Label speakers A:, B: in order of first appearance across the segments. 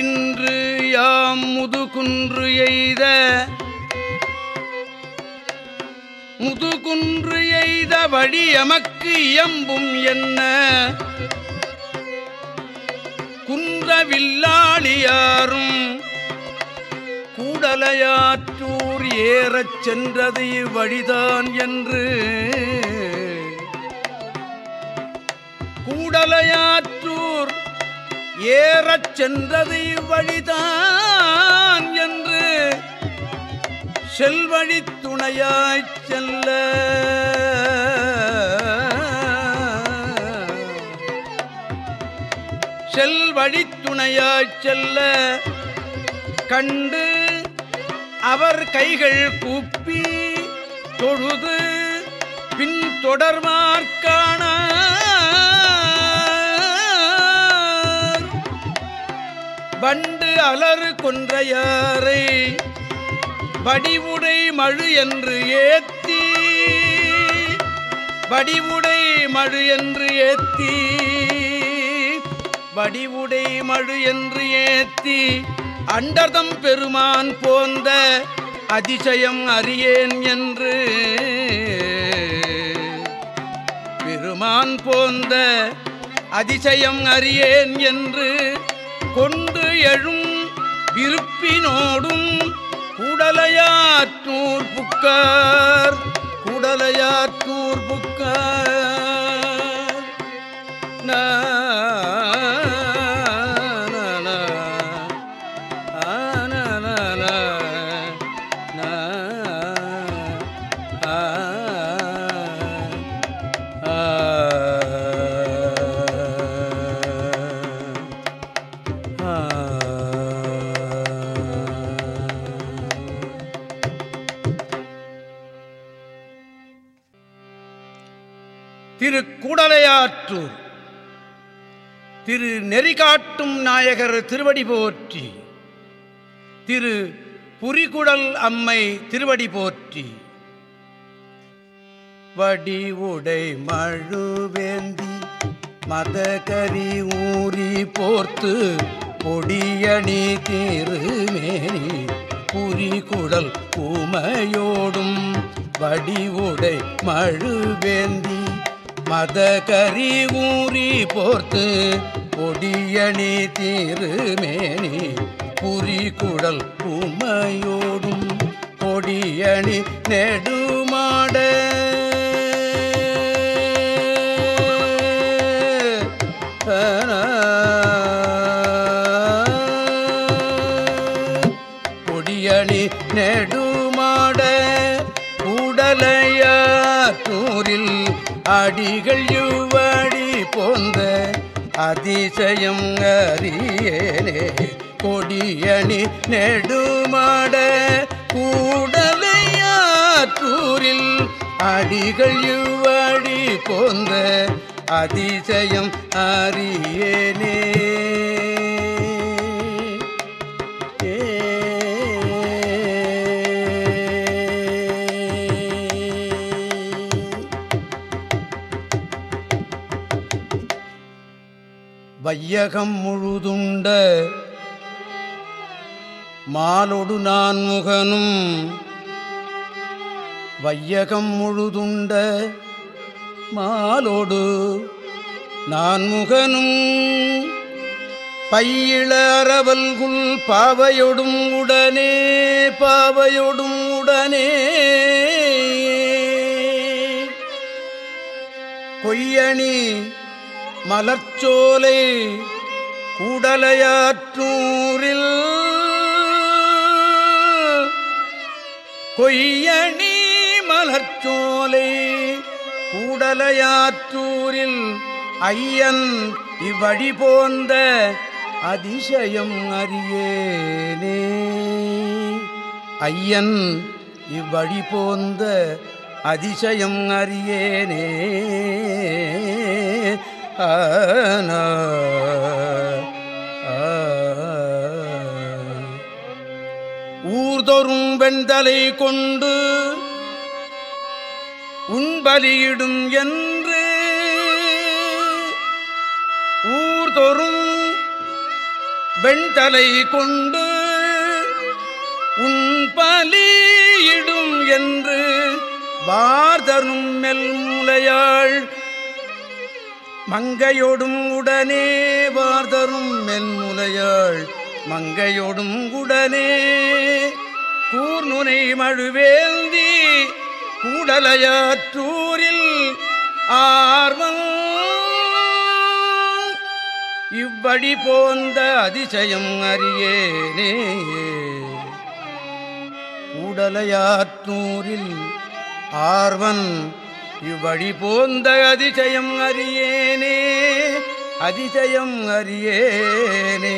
A: இன்று யாம் முதுகுன்று எய்த முதுகுன்று எய்த வழி எமக்கு இயம்பும் என்ன குன்றவில்லாளியாரும் கூடலையாற்றூர் ஏறச் சென்றது இவ்வழிதான் என்று. கூடலையாற்றூர் ஏறச் சென்றது இவ்வழிதான் என்று செல்வழி துணையாய்ச் செல்ல. செல்வழி துணையாய்ச் செல்ல கண்டு அவர் கைகள் கூப்பி தொழுது பின் தொடர்மார்க்கான வண்டு அலறு கொன்றையாரை வடிவுடை மழு என்று ஏத்தி. வடிவுடை மழு என்று ஏத்தி. வடிவுடை மழு என்று ஏத்தி. அண்டர்தம் பெருமான் போந்த அதிசயம் அறியேன் என்று. பெருமான் போந்த அதிசயம் அறியேன் என்று கொண்டு எழும் விருப்பினோடும் குடலையாற்றூர் புக்கார் குடலையாற்றூர் புக்கார். திரு கூடலையாற்றூர் திரு நெறிகாட்டும் நாயகர் திருவடி போற்றி. திரு புரிகுடல் அம்மை திருவடி போற்றி. வடி உடை மழுவேந்தி மதகரி ஊறி போர்த்து பொடியணி திருமேனி புரிகுடல் உமையோடும் வடி உடை மழுவேந்தி மதகரி ஊறி போர்த்து பொடியணி திருமேனி புரிகுடல் உமையோடும் கொடியணி நெடுமாட. கொடியணி நெடு ஆடிகள் யுவடி போந்த அதிசயம் அறியேனே. கொடியணி நெடுமாட கூடலையாற்றூரில் அடிகள் யுவடி போந்த அதிசயம் அறியேனே. வையகம் முழுதுண்ட மாலொடு நான்முகனும் வையகம் முழுதுண்ட மாலோடு நான்முகனும் பையிள அரவல்குள் பாவையொடும் உடனே பாவையொடும் உடனே. கொய்யணி மலர்ச்சோலை கூடலையாற்றூரில் கொய்யணி மலர்ச்சோலை கூடலையாற்றூரில் ஐயன் இவ்வழி போந்த அதிசயம் அறியேனே. ஐயன் இவ்வழி போந்த அதிசயம் அறியேனே. ஆனா ஊர்தொரும் வெண்தலை கொண்டு உண்பலியிடும் என்று ஊர்தொறும் வெண்தலை கொண்டு உண்பலியிடும் என்று வார்தரும் மெல்முலையாள் மங்கையோடும் உடனே வார்தரும் மென்முலையாள் மங்கையோடும் உடனே கூர்நுனை மழுவேந்தி கூடலையாற்றூரில் ஆர்வம் இவ்வழி போந்த அதிசயம் அறியேனே. கூடலையாற்றூரில் ஆர்வன் இவ்வழி போந்த அதிசயம் அறியேனே அதிசயம் அறியேனே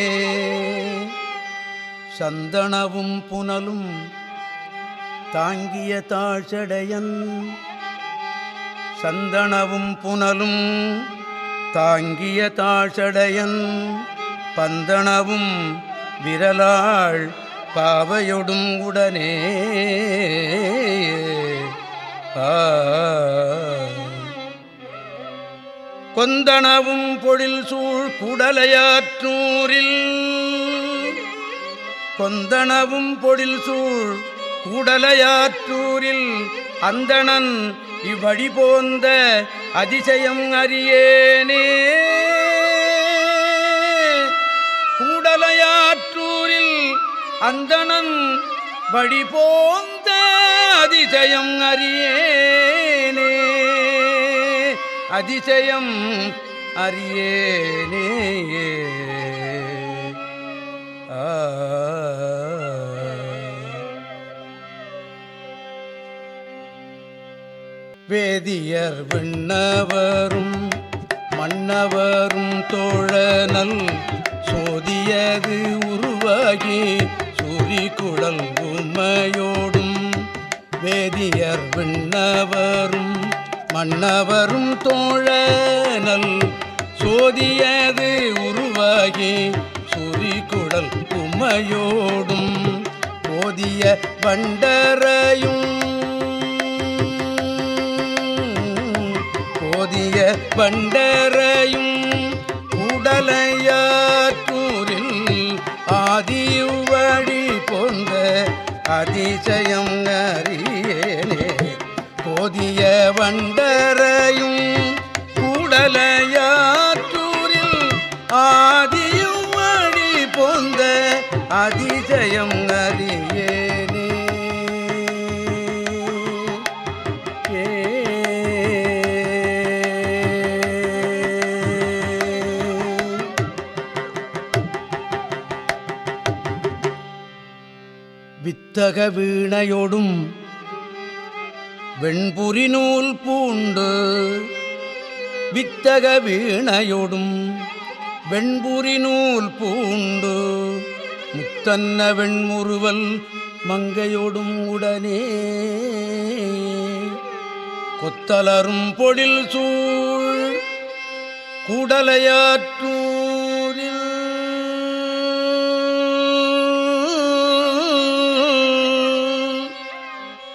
A: சந்தனவும் புனலும் தாங்கிய தாழ்சடையன் சந்தனவும் புனலும் தாங்கிய தாழ்சடையன் பந்தனவும் விரலாள் பாவையொடும் உடனே ஆ. கொந்தனவும் பொழில் சூழ் குடலையாற்றூரில். கொந்தனவும் பொழில் சூழ் கூடலையாற்றூரில் அந்தணன் இவ்வழி போந்த அதிசயம் அறியேனே. கூடலையாற்றூரில் அந்தணன் வழி போந்த அதிசயம் அறியேனே. அதிசயம் அறியேனே. வேதியர் விண்ணவரும் மன்னவரும் தோழனல் சோதியது உருவாகி சூரிகுழல் உமையோடும் வேதியர் விண்ணவரும் மன்னவரும் தோழனல் சோதியது உருவாகி சூரிகுழல் உமையோடும் போதிய பண்டரையும் போதிய பண்டரையும் உடலையாற்றூரில் ஆதிவழி போன்ற அதிசயம் அறியேனே போதிய வண்டரையும் உடலையாற்றூரில் ஆதிவழி போந்த அதிசயம் அறியேனே வித்தக வீணையோடும் வெண்புரி நூல் பூண்டு வித்தக வீணையொடும் வெண்புரி நூல் பூண்டு முத்தன்ன வெண்முறுவல் மங்கையொடும் உடனே. கொத்தலரும் பொழில் சூழ் கூடலையாற்றூரில்.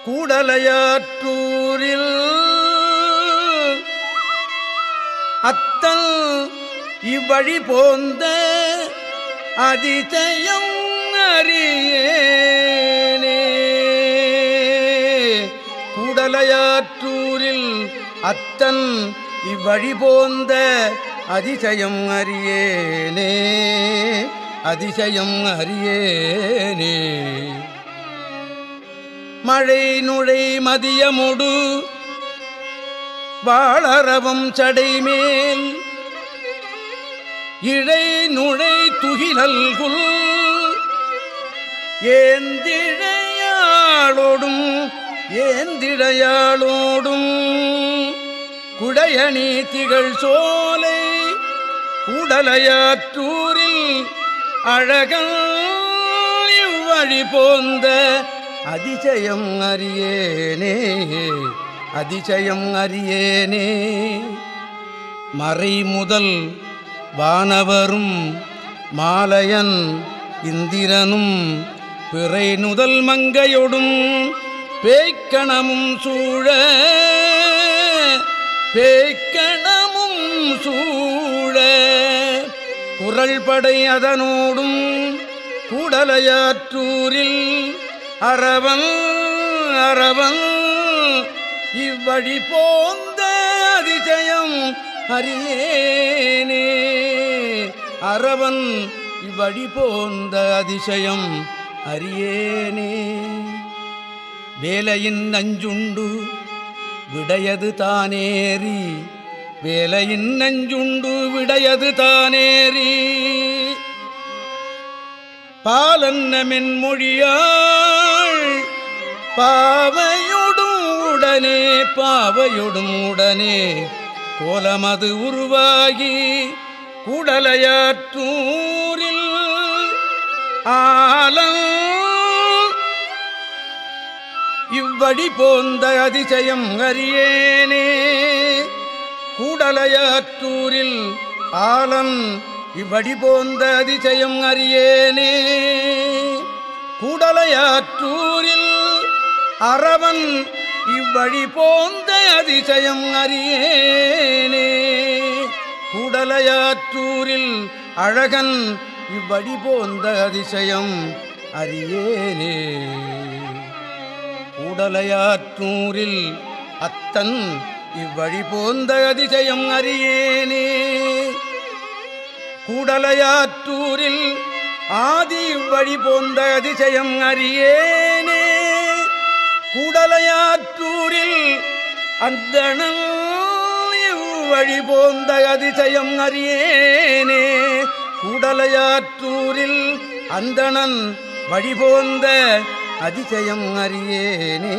A: கூடலையாற்றூரில் இவ்வழி போந்த அதிசயம் அறியேனே. கூடலையாற்றூரில் அத்தன் இவ்வழி போந்த அதிசயம் அறியேனே. அதிசயம் அறியேனே. மழை நுழை மதியமுடு வாழறவும் சடைமேல் இழை நுழை துகிலல்குள் ஏந்திழையாளோடும் ஏந்திழையாளோடும். குடையணி திகழ் சோலை உடலையாற்றூரில் அழகல் இவ்வழி போந்த அதிசயம் அறியேனே அதிசயம் அறியேனே. மறை முதல் வானவரும் மாலையன் இந்திரனும் பிறை நுதல் மங்கையொடும் பேய்க்கணமும் சூழ பேய்க்கணமும் சூழ குரல் படை அதனோடும் கூடலையாற்றூரில் அரவன் அரவன் இவ்வழி போந்த அதிசயம் அறியேனே. அரவன் இவ்வழி போந்த அதிசயம் அறியேனே. வேலையின் நஞ்சுண்டு விடையது தானேறி. வேலையின் நஞ்சுண்டு விடையது தானேறி. பாலன்னமின் மொழியாள் பாவையொடும் உடனே பாவையொடும் உடனே கோலமது உருவாகி குடலையாற்றூரில் ஆலம் இவ்வடி போந்த அதிசயம் அறியேனே. கூடலையாற்றூரில் ஆலம் இவ்வடி போந்த அதிசயம் அறியேனே. கூடலையாற்றூரில் அரவன் இவ்வழி போந்த அதிசயம் அறியேனே. கூடலையாற்றூரில் அழகன் இவ்வடி போந்த அதிசயம் அறியேனே. கூடலையாற்றூரில் அத்தன் இவ்வழி போந்த அதிசயம் அறியேனே. கூடலையாற்றூரில் ஆதி இவ்வழி போந்த அதிசயம் அறியேனே. கூடலையாற்றூரில் அந்தணன் வழி போந்த அதிசயம் அறியேனே. கூடலையாற்றூரில் அந்தணன் வழிபோந்த அதிசயம் அறியேனே.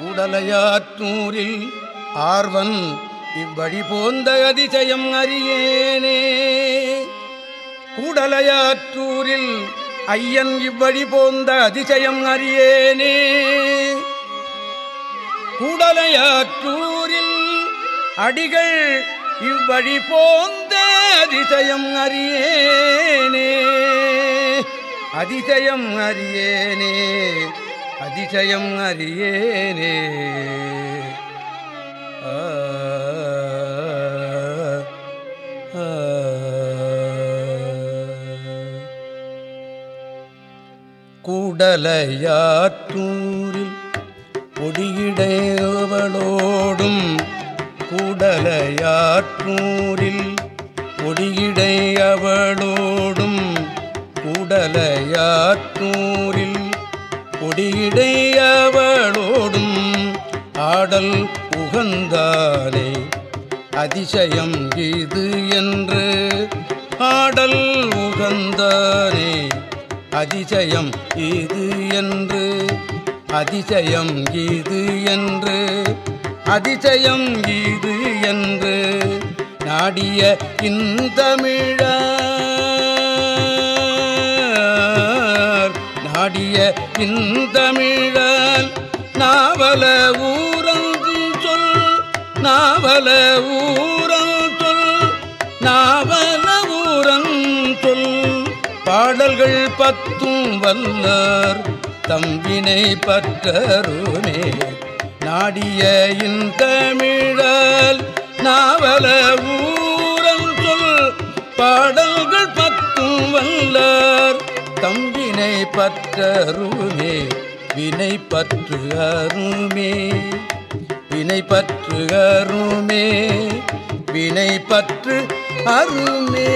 A: உடலையாற்றூரில் ஆர்வன் இவ்வழி போந்த அதிசயம் அறியேனே. கூடலையாற்றூரில் ஐயன் இவ்வழி போந்த அதிசயம் அறியேனே. கூடலையாற்றூர் அடிகள் இவ்வழி போந்த அதிசயம் அறியேனே அதிசயம் அறியேனே அதிசயம் அறியேனே கூடலையாற்றூரில் ஆ. கூடலையாற்றூரில் பொடியிடையவளோடும் கூடலையாற்றூரில் பொடியிடையவளோடும் கூடலையாற்றூரில் பொடியிடையவளோடும் ஆடல் உகந்தானே அதிசயம் இது என்று ஆடல் உகந்தானே அதிசயம் இது என்று அதிசயம் இது என்று அதிசயம் இது என்று நாடிய இந்தமிழ. நாடிய இந்தமிழால் நாவல ஊரங்கு சொல் நாவல ஊரங் சொல் நாவல ஊரங் சொல். பாடல்கள் பத்தும் வல்லார் தம்பினை பற்றருமே நாடிய இந்தமிழால் நாவல ஊரன் சொல் பாடல்கள் பத்தும் வல்லார். தம்பினை பற்றருமே வினை பற்று அருமே வினை பற்று அருமே வினை பற்று அருமே